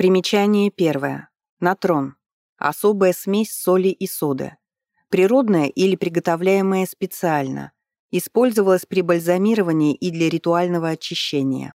Примечание первое. Натрон. Особая смесь соли и соды. Природная или приготовляемая специально. Использовалась при бальзамировании и для ритуального очищения.